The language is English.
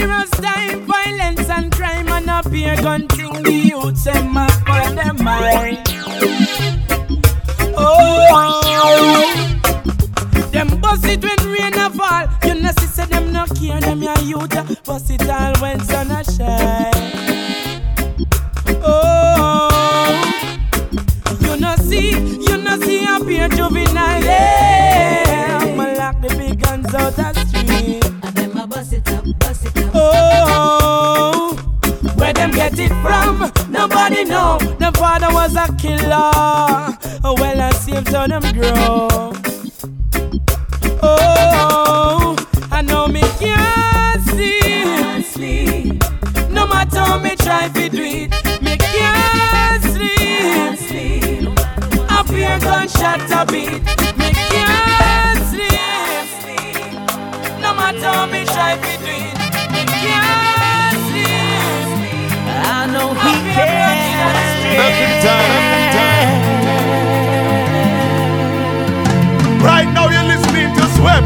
serious time, violence and crime and a beer gun thing. The youths them up on their mind. Oh, oh, them bust it when rain a fall. You know, say them no care, them your youth. Bust it all when sun a shine. Oh, oh, you know, see, you know, see a beer juvenile. Yeah, I'ma lock the big guns out from? Nobody know. The father was a killer. Oh, well, I saved on him grow. Oh, I know me can't see. Can't sleep. No matter how me try to do it, me can't sleep. Can't sleep. No I fear gunshot a beat. Me can't sleep. No matter how me try to do it. swept